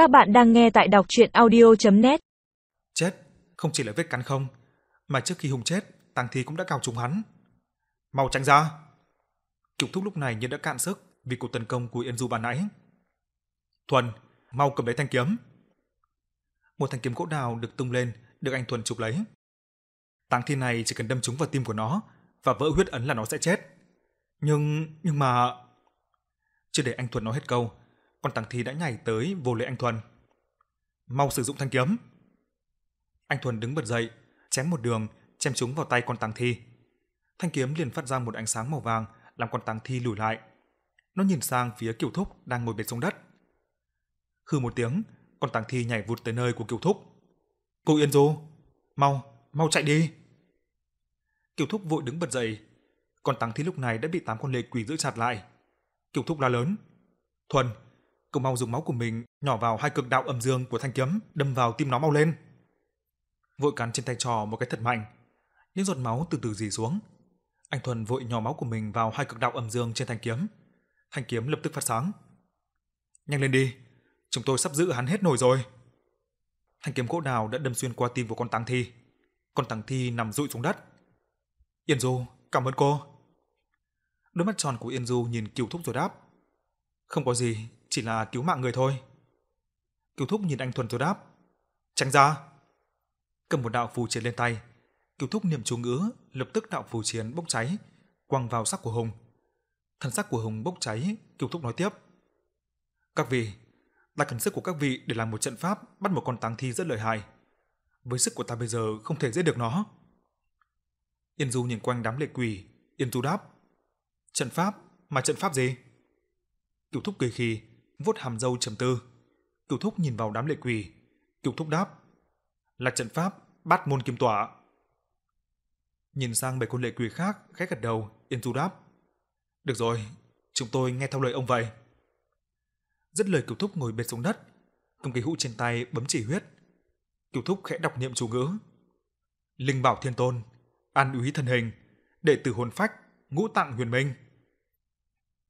Các bạn đang nghe tại đọc chuyện audio.net Chết, không chỉ là vết cắn không, mà trước khi Hùng chết, tăng Thi cũng đã cào trúng hắn. Mau tránh ra! Cựu thúc lúc này như đã cạn sức vì cuộc tấn công của Yên Du ban nãy. Thuần, mau cầm lấy thanh kiếm. Một thanh kiếm gỗ đào được tung lên, được anh Thuần chụp lấy. tăng Thi này chỉ cần đâm trúng vào tim của nó và vỡ huyết ấn là nó sẽ chết. Nhưng, nhưng mà... Chưa để anh Thuần nói hết câu, con Tằng Thi đã nhảy tới vô lễ anh Thuần. Mau sử dụng thanh kiếm. Anh Thuần đứng bật dậy, chém một đường, chém trúng vào tay con Tằng Thi. Thanh kiếm liền phát ra một ánh sáng màu vàng, làm con Tằng Thi lùi lại. Nó nhìn sang phía Kiều Thúc đang ngồi bệt xuống đất. Hừ một tiếng, con Tằng Thi nhảy vụt tới nơi của Kiều Thúc. Cô Yên Du, mau, mau chạy đi. Kiều Thúc vội đứng bật dậy. Con Tằng Thi lúc này đã bị tám con lệ quỷ giữ chặt lại. Kiều Thúc la lớn. Thuần, cậu mau dùng máu của mình nhỏ vào hai cực đạo âm dương của thanh kiếm, đâm vào tim nó mau lên. Vội cắn trên tay trò một cái thật mạnh. Những giọt máu từ từ rỉ xuống. Anh Thuần vội nhỏ máu của mình vào hai cực đạo âm dương trên thanh kiếm. Thanh kiếm lập tức phát sáng. Nhanh lên đi, chúng tôi sắp giữ hắn hết nổi rồi. Thanh kiếm gỗ đào đã đâm xuyên qua tim của con tăng thi. Con tăng thi nằm rụi xuống đất. Yên Du, cảm ơn cô. Đôi mắt tròn của Yên Du nhìn Kiều Thúc rồi đáp. Không có gì, chỉ là cứu mạng người thôi. Kiều Thúc nhìn anh Thuần rồi đáp. Tránh ra. Cầm một đạo phù chiến lên tay. Kiều Thúc niệm chú ngữ, lập tức đạo phù chiến bốc cháy, quăng vào sắc của Hùng. Thần sắc của Hùng bốc cháy, Kiều Thúc nói tiếp. Các vị, ta cần sức của các vị để làm một trận pháp bắt một con tang thi rất lợi hại. Với sức của ta bây giờ không thể giết được nó. Yên Du nhìn quanh đám lệ quỷ, Yên Du đáp. Trận pháp? Mà trận pháp gì? Cửu thúc cười khi, vuốt hàm râu trầm tư. Cửu thúc nhìn vào đám lệ quỷ. Cửu thúc đáp. Là trận pháp, bát môn kim tỏa. Nhìn sang bảy con lệ quỷ khác, khẽ gật đầu, Yên Du đáp. Được rồi, chúng tôi nghe theo lời ông vậy. Dứt lời cửu thúc ngồi bệt xuống đất, cầm cái hũ trên tay bấm chỉ huyết. Cửu thúc khẽ đọc niệm chú ngữ. Linh bảo thiên tôn, an úy thân hình, đệ tử hồn phách, ngũ tạng huyền minh.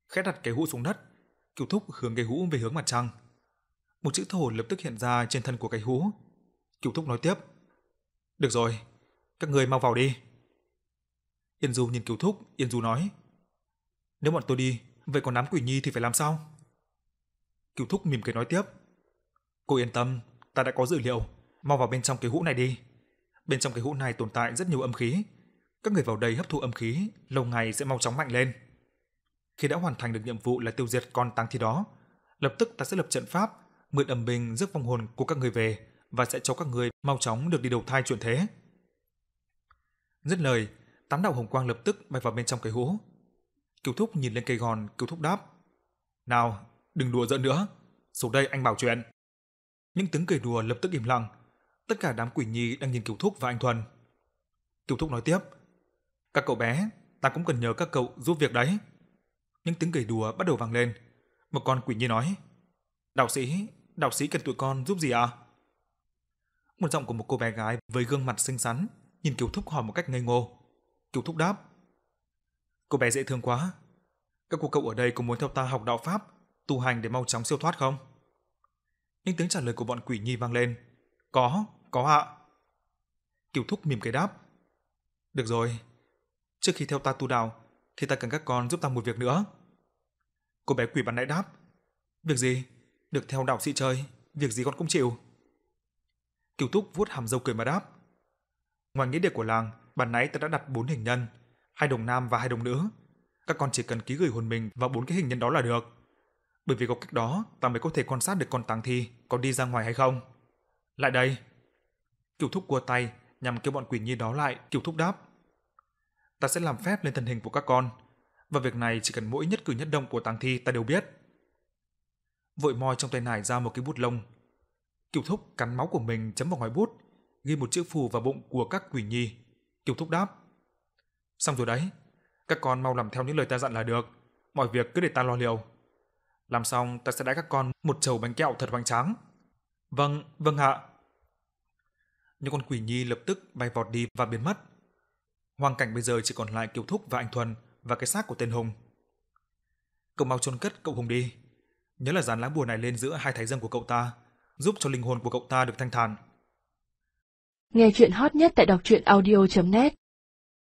Khẽ đặt cái hũ xuống đất, Cửu thúc hướng cái hũ về hướng mặt trăng. Một chữ thổ lập tức hiện ra trên thân của cái hũ. Cửu thúc nói tiếp. Được rồi, các người mau vào đi. Yên Du nhìn Cửu thúc, Yên Du nói. Nếu bọn tôi đi, vậy còn đám quỷ nhi thì phải làm sao? Cửu thúc mỉm cười nói tiếp. Cô yên tâm, ta đã có dữ liệu, mau vào bên trong cái hũ này đi. Bên trong cái hũ này tồn tại rất nhiều âm khí. Các người vào đây hấp thụ âm khí, lâu ngày sẽ mau chóng mạnh lên. Khi đã hoàn thành được nhiệm vụ là tiêu diệt con tăng thi đó, lập tức ta sẽ lập trận pháp, mượn âm binh rước vong hồn của các người về và sẽ cho các người mau chóng được đi đầu thai chuyển thế. Dứt lời, tám đạo hồng quang lập tức bay vào bên trong cây hũ. Cửu thúc nhìn lên cây gòn, cửu thúc đáp: "Nào, đừng đùa giỡn nữa, xuống đây anh bảo chuyện." Những tiếng cười đùa lập tức im lặng, tất cả đám quỷ nhi đang nhìn Cửu thúc và anh Thuần. Cửu thúc nói tiếp: "Các cậu bé, ta cũng cần nhờ các cậu giúp việc đấy." Những tiếng cười đùa bắt đầu vang lên. Một con quỷ nhi nói: "Đạo sĩ, đạo sĩ cần tụi con giúp gì ạ?" À? Một giọng của một cô bé gái với gương mặt xinh xắn nhìn Kiều Thúc hỏi một cách ngây ngô. Kiều Thúc đáp: "Cô bé dễ thương quá. Các cô cậu ở đây có muốn theo ta học đạo pháp, tu hành để mau chóng siêu thoát không?" Những tiếng trả lời của bọn quỷ nhi vang lên. "Có, có ạ." Kiều Thúc mỉm cười đáp: "Được rồi, trước khi theo ta tu đạo, thì ta cần các con giúp ta một việc nữa." Cô bé quỷ bắn nãy đáp: "Việc gì? Được theo đạo sĩ chơi, việc gì con cũng chịu." Kiều Túc vuốt hàm râu cười mà đáp: "Ngoài nghĩa địa của làng, bản nãy ta đã đặt bốn hình nhân, hai đồng nam và hai đồng nữ. Các con chỉ cần ký gửi hồn mình vào bốn cái hình nhân đó là được. Bởi vì có cách đó, ta mới có thể quan sát được con tang thi có đi ra ngoài hay không. Lại đây." Kiều Thúc cua tay nhằm kêu bọn quỷ nhi đó lại, Kiều Thúc đáp: "Ta sẽ làm phép lên thân hình của các con, và việc này chỉ cần mỗi nhất cử nhất động của tang thi ta đều biết." Vội moi trong tay nải ra một cái bút lông. Kiều Thúc cắn máu của mình chấm vào ngòi bút, ghi một chữ phù vào bụng của các quỷ nhi. Kiều Thúc đáp: "Xong rồi đấy, các con mau làm theo những lời ta dặn là được, mọi việc cứ để ta lo liệu." Làm xong ta sẽ đãi các con một chầu bánh kẹo thật hoành tráng. Vâng, vâng ạ. Những con quỷ nhi lập tức bay vọt đi và biến mất. Hoàn cảnh bây giờ chỉ còn lại Kiều Thúc và anh Thuần và cái xác của tên Hùng. Cậu mau chôn cất cậu Hùng đi. Nhớ là dán lá bùa này lên giữa hai thái dương của cậu ta, giúp cho linh hồn của cậu ta được thanh thản. Nghe chuyện hot nhất tại đọc truyện audio.net